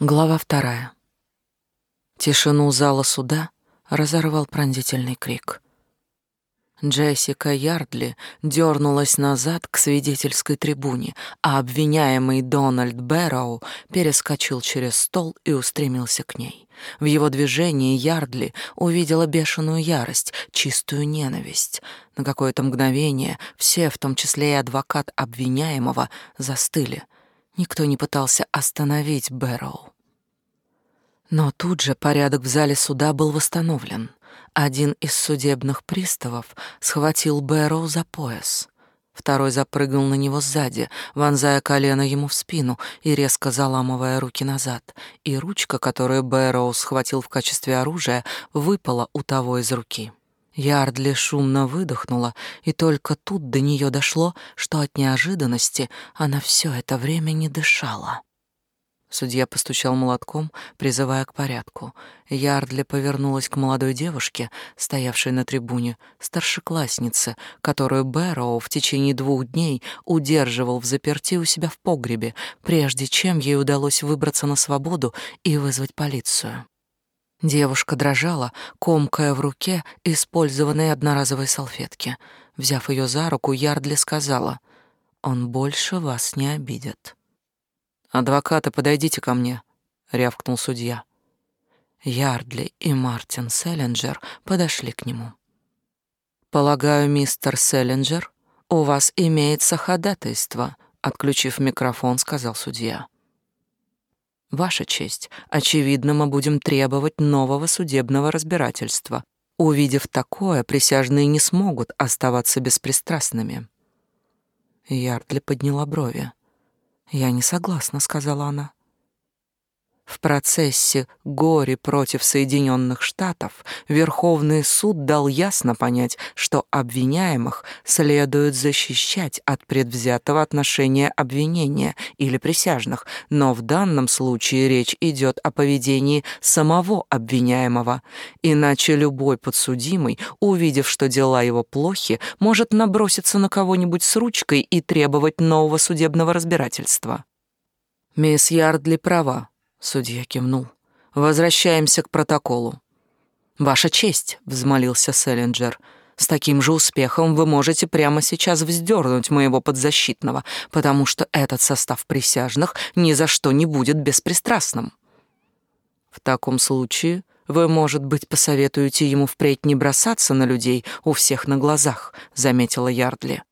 Глава вторая. Тишину зала суда разорвал пронзительный крик. Джессика Ярдли дернулась назад к свидетельской трибуне, а обвиняемый Дональд Бэрроу перескочил через стол и устремился к ней. В его движении Ярдли увидела бешеную ярость, чистую ненависть. На какое-то мгновение все, в том числе и адвокат обвиняемого, застыли — Никто не пытался остановить Бэрроу. Но тут же порядок в зале суда был восстановлен. Один из судебных приставов схватил Бэрроу за пояс. Второй запрыгнул на него сзади, вонзая колено ему в спину и резко заламывая руки назад. И ручка, которую Бэрроу схватил в качестве оружия, выпала у того из руки. Ярдли шумно выдохнула, и только тут до нее дошло, что от неожиданности она все это время не дышала. Судья постучал молотком, призывая к порядку. Ярдли повернулась к молодой девушке, стоявшей на трибуне, старшекласснице, которую Бэрроу в течение двух дней удерживал в заперти у себя в погребе, прежде чем ей удалось выбраться на свободу и вызвать полицию. Девушка дрожала, комкая в руке использованные одноразовые салфетки. Взяв ее за руку, Ярдли сказала, «Он больше вас не обидит». «Адвокаты, подойдите ко мне», — рявкнул судья. Ярдли и Мартин Селлинджер подошли к нему. «Полагаю, мистер Селлинджер, у вас имеется ходатайство», — отключив микрофон, сказал судья. Ваша честь, очевидно, мы будем требовать нового судебного разбирательства. Увидев такое, присяжные не смогут оставаться беспристрастными. Ярдли подняла брови. «Я не согласна», — сказала она. В процессе Гори против Соединенных Штатов Верховный суд дал ясно понять, что обвиняемых следует защищать от предвзятого отношения обвинения или присяжных, но в данном случае речь идет о поведении самого обвиняемого. Иначе любой подсудимый, увидев, что дела его плохи, может наброситься на кого-нибудь с ручкой и требовать нового судебного разбирательства. Мисс Ярдли права. Судья кивнул. Возвращаемся к протоколу. Ваша честь, взмолился Селлинджер. С таким же успехом вы можете прямо сейчас вздернуть моего подзащитного, потому что этот состав присяжных ни за что не будет беспристрастным. В таком случае вы, может быть, посоветуете ему впредь не бросаться на людей у всех на глазах, заметила Ярдли.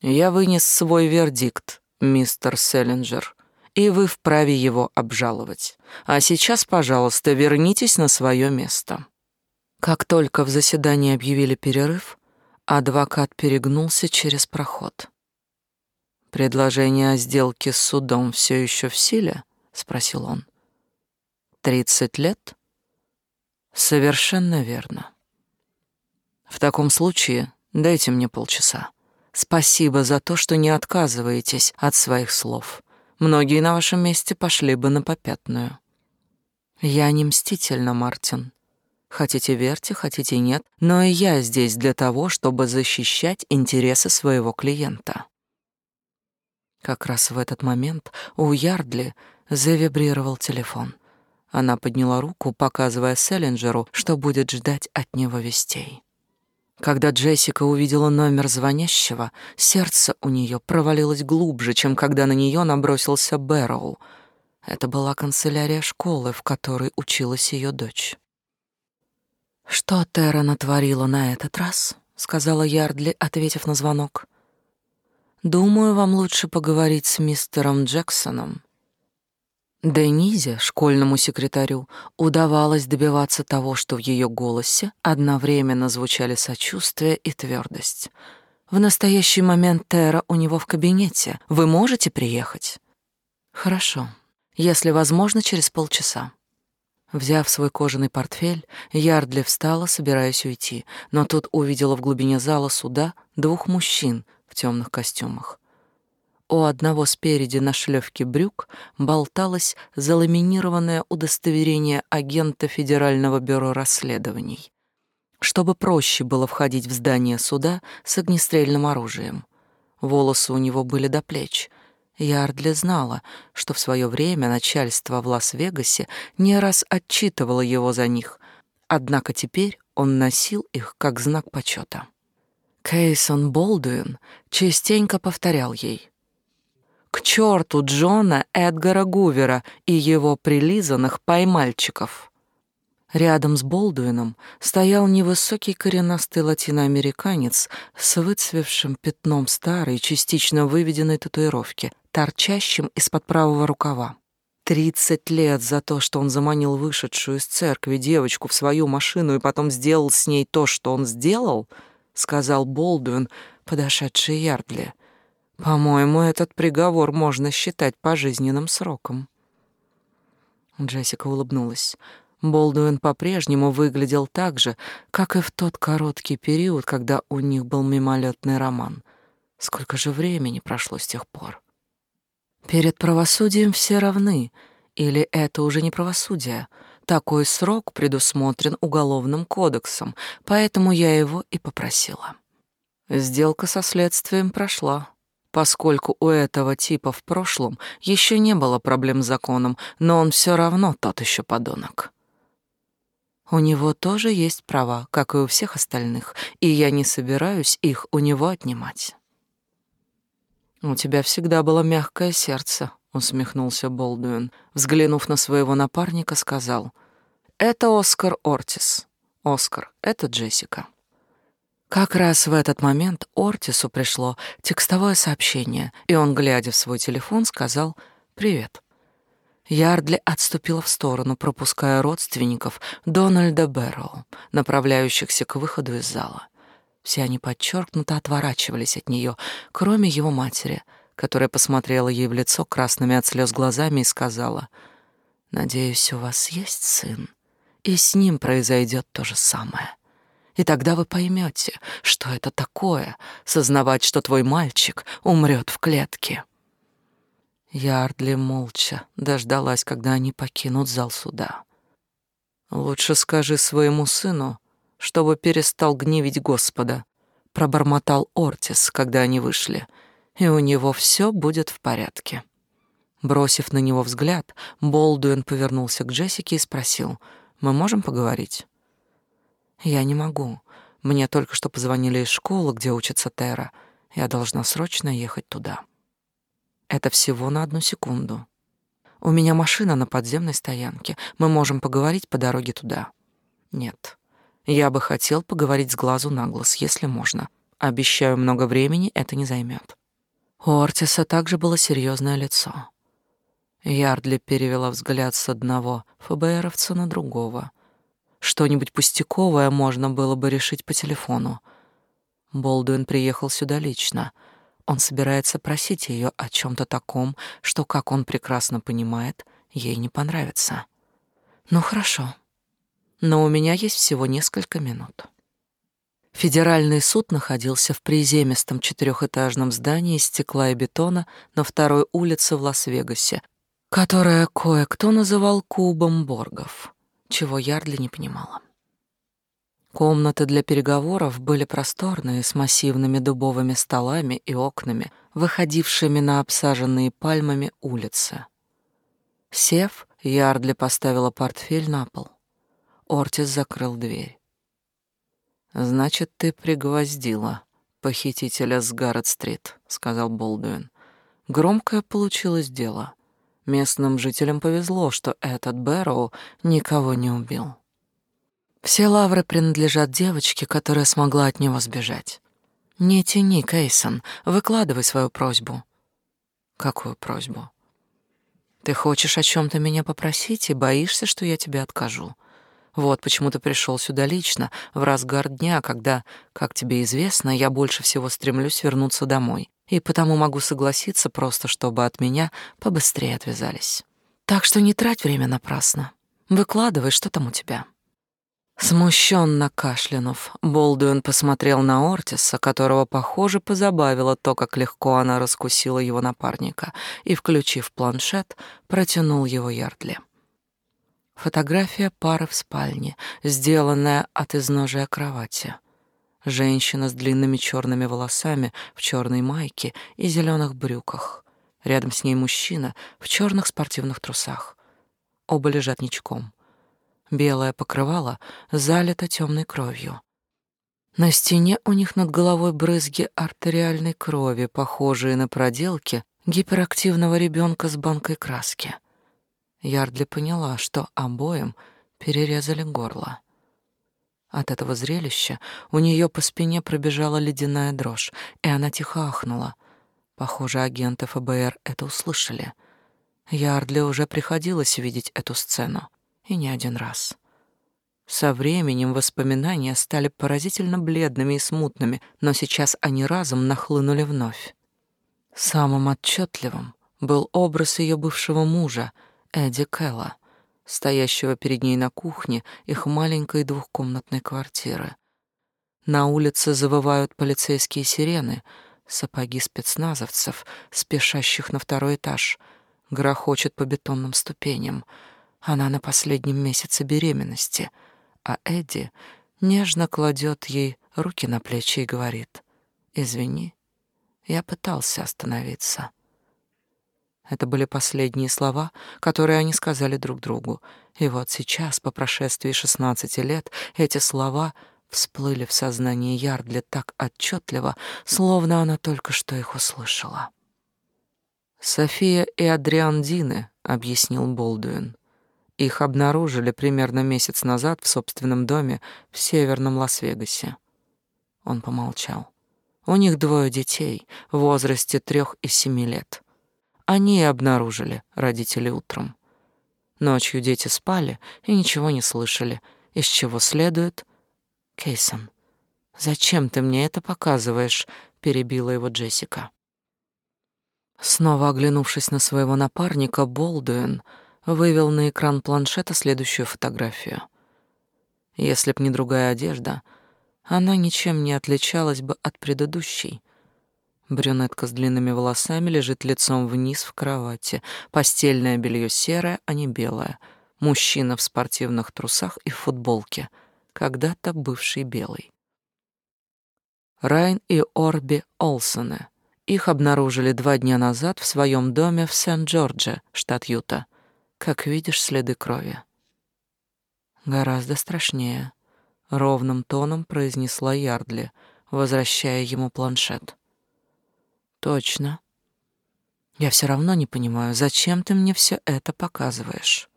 Я вынес свой вердикт, мистер Селлинджер и вы вправе его обжаловать. А сейчас, пожалуйста, вернитесь на свое место». Как только в заседании объявили перерыв, адвокат перегнулся через проход. «Предложение о сделке с судом все еще в силе?» — спросил он. «Тридцать лет?» «Совершенно верно. В таком случае дайте мне полчаса. Спасибо за то, что не отказываетесь от своих слов. Многие на вашем месте пошли бы на попятную. Я не мстительна, Мартин. Хотите верьте, хотите нет, но и я здесь для того, чтобы защищать интересы своего клиента. Как раз в этот момент у Ярдли завибрировал телефон. Она подняла руку, показывая Селлинджеру, что будет ждать от него вестей. Когда Джессика увидела номер звонящего, сердце у нее провалилось глубже, чем когда на нее набросился Бэрроу. Это была канцелярия школы, в которой училась ее дочь. «Что Терра натворила на этот раз?» — сказала Ярдли, ответив на звонок. «Думаю, вам лучше поговорить с мистером Джексоном. Денизе, школьному секретарю, удавалось добиваться того, что в ее голосе одновременно звучали сочувствие и твердость. В настоящий момент Тера у него в кабинете. Вы можете приехать? Хорошо. Если возможно, через полчаса. Взяв свой кожаный портфель, Ярдли встала, собираясь уйти, но тут увидела в глубине зала суда двух мужчин в темных костюмах. У одного спереди на шлёвке брюк болталось заламинированное удостоверение агента Федерального бюро расследований, чтобы проще было входить в здание суда с огнестрельным оружием. Волосы у него были до плеч. Ярдли знала, что в свое время начальство в Лас-Вегасе не раз отчитывало его за них, однако теперь он носил их как знак почета. Кейсон Болдуин частенько повторял ей «К черту Джона Эдгара Гувера и его прилизанных поймальчиков!» Рядом с Болдуином стоял невысокий коренастый латиноамериканец с выцвевшим пятном старой, частично выведенной татуировки, торчащим из-под правого рукава. Тридцать лет за то, что он заманил вышедшую из церкви девочку в свою машину и потом сделал с ней то, что он сделал, сказал Болдуин, подошедший Ярдли. По-моему, этот приговор можно считать пожизненным сроком. Джессика улыбнулась. Болдуин по-прежнему выглядел так же, как и в тот короткий период, когда у них был мимолетный роман. Сколько же времени прошло с тех пор? Перед правосудием все равны, или это уже не правосудие? Такой срок предусмотрен уголовным кодексом, поэтому я его и попросила. Сделка со следствием прошла, поскольку у этого типа в прошлом еще не было проблем с законом, но он все равно тот еще подонок. У него тоже есть права, как и у всех остальных, и я не собираюсь их у него отнимать. У тебя всегда было мягкое сердце, усмехнулся Болдуин, взглянув на своего напарника, сказал: "Это Оскар Ортис. Оскар, это Джессика". Как раз в этот момент Ортису пришло текстовое сообщение, и он, глядя в свой телефон, сказал: "Привет". Ярдли отступила в сторону, пропуская родственников Дональда Бэрроу, направляющихся к выходу из зала. Все они подчеркнуто отворачивались от нее, кроме его матери, которая посмотрела ей в лицо красными от слез глазами и сказала, «Надеюсь, у вас есть сын, и с ним произойдет то же самое. И тогда вы поймете, что это такое — сознавать, что твой мальчик умрет в клетке». Ярдли молча дождалась, когда они покинут зал суда. «Лучше скажи своему сыну, чтобы перестал гневить Господа», — пробормотал Ортис, когда они вышли, «и у него все будет в порядке». Бросив на него взгляд, Болдуин повернулся к Джессике и спросил, «Мы можем поговорить?» «Я не могу. Мне только что позвонили из школы, где учится Тера. Я должна срочно ехать туда». Это всего на одну секунду. У меня машина на подземной стоянке. Мы можем поговорить по дороге туда. Нет. Я бы хотел поговорить с глазу на глаз, если можно. Обещаю, много времени это не займет. У Ортиса также было серьезное лицо. Ярдли перевела взгляд с одного ФБРовца на другого. Что-нибудь пустяковое можно было бы решить по телефону. Болдуин приехал сюда лично — он собирается просить ее о чем то таком, что, как он прекрасно понимает, ей не понравится. Ну хорошо. Но у меня есть всего несколько минут. Федеральный суд находился в приземистом четырехэтажном здании из стекла и бетона на второй улице в Лас-Вегасе, которое кое-кто называл кубом Боргов, чего Ярдли не понимала. Комнаты для переговоров были просторные, с массивными дубовыми столами и окнами, выходившими на обсаженные пальмами улицы. Сев, Ярдли поставила портфель на пол. Ортис закрыл дверь. «Значит, ты пригвоздила похитителя с Гаррет-стрит», — сказал Болдуин. «Громкое получилось дело. Местным жителям повезло, что этот Бэрроу никого не убил». Все лавры принадлежат девочке, которая смогла от него сбежать. Не тяни, Кейсон, выкладывай свою просьбу. Какую просьбу? Ты хочешь о чем то меня попросить и боишься, что я тебе откажу. Вот почему ты пришел сюда лично, в разгар дня, когда, как тебе известно, я больше всего стремлюсь вернуться домой. И потому могу согласиться просто, чтобы от меня побыстрее отвязались. Так что не трать время напрасно. Выкладывай, что там у тебя. Смущенно кашлянув, Болдуин посмотрел на Ортиса, которого, похоже, позабавило то, как легко она раскусила его напарника, и, включив планшет, протянул его Ярдли. Фотография пары в спальне, сделанная от изножия кровати. Женщина с длинными черными волосами в черной майке и зеленых брюках. Рядом с ней мужчина в черных спортивных трусах. Оба лежат ничком. Белое покрывало залито темной кровью. На стене у них над головой брызги артериальной крови, похожие на проделки гиперактивного ребенка с банкой краски. Ярдли поняла, что обоим перерезали горло. От этого зрелища у нее по спине пробежала ледяная дрожь, и она тихо ахнула. Похоже, агенты ФБР это услышали. Ярдли уже приходилось видеть эту сцену, и не один раз. Со временем воспоминания стали поразительно бледными и смутными, но сейчас они разом нахлынули вновь. Самым отчетливым был образ ее бывшего мужа, Эдди Кэлла стоящего перед ней на кухне их маленькой двухкомнатной квартиры. На улице завывают полицейские сирены, сапоги спецназовцев, спешащих на второй этаж, грохочет по бетонным ступеням. Она на последнем месяце беременности, а Эдди нежно кладет ей руки на плечи и говорит «Извини, я пытался остановиться». Это были последние слова, которые они сказали друг другу. И вот сейчас, по прошествии шестнадцати лет, эти слова всплыли в сознании Ярдли так отчетливо, словно она только что их услышала. «София и Адриан Дины», — объяснил Болдуин. «Их обнаружили примерно месяц назад в собственном доме в северном Лас-Вегасе». Он помолчал. «У них двое детей в возрасте трех и семи лет». Они и обнаружили родители утром. Ночью дети спали и ничего не слышали, из чего следует... Кейсон, зачем ты мне это показываешь? Перебила его Джессика. Снова оглянувшись на своего напарника, Болдуин вывел на экран планшета следующую фотографию. Если б не другая одежда, она ничем не отличалась бы от предыдущей — Брюнетка с длинными волосами лежит лицом вниз в кровати. Постельное белье серое, а не белое. Мужчина в спортивных трусах и футболке, когда-то бывший белый. Райн и Орби Олсоны. Их обнаружили два дня назад в своем доме в Сент-Джордже, штат Юта. Как видишь, следы крови. Гораздо страшнее, ровным тоном произнесла Ярдли, возвращая ему планшет. Точно. Я все равно не понимаю, зачем ты мне все это показываешь.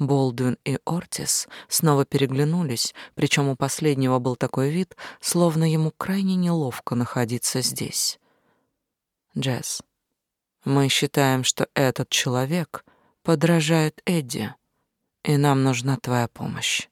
Болдуин и Ортис снова переглянулись, причем у последнего был такой вид, словно ему крайне неловко находиться здесь. Джесс, мы считаем, что этот человек подражает Эдди, и нам нужна твоя помощь.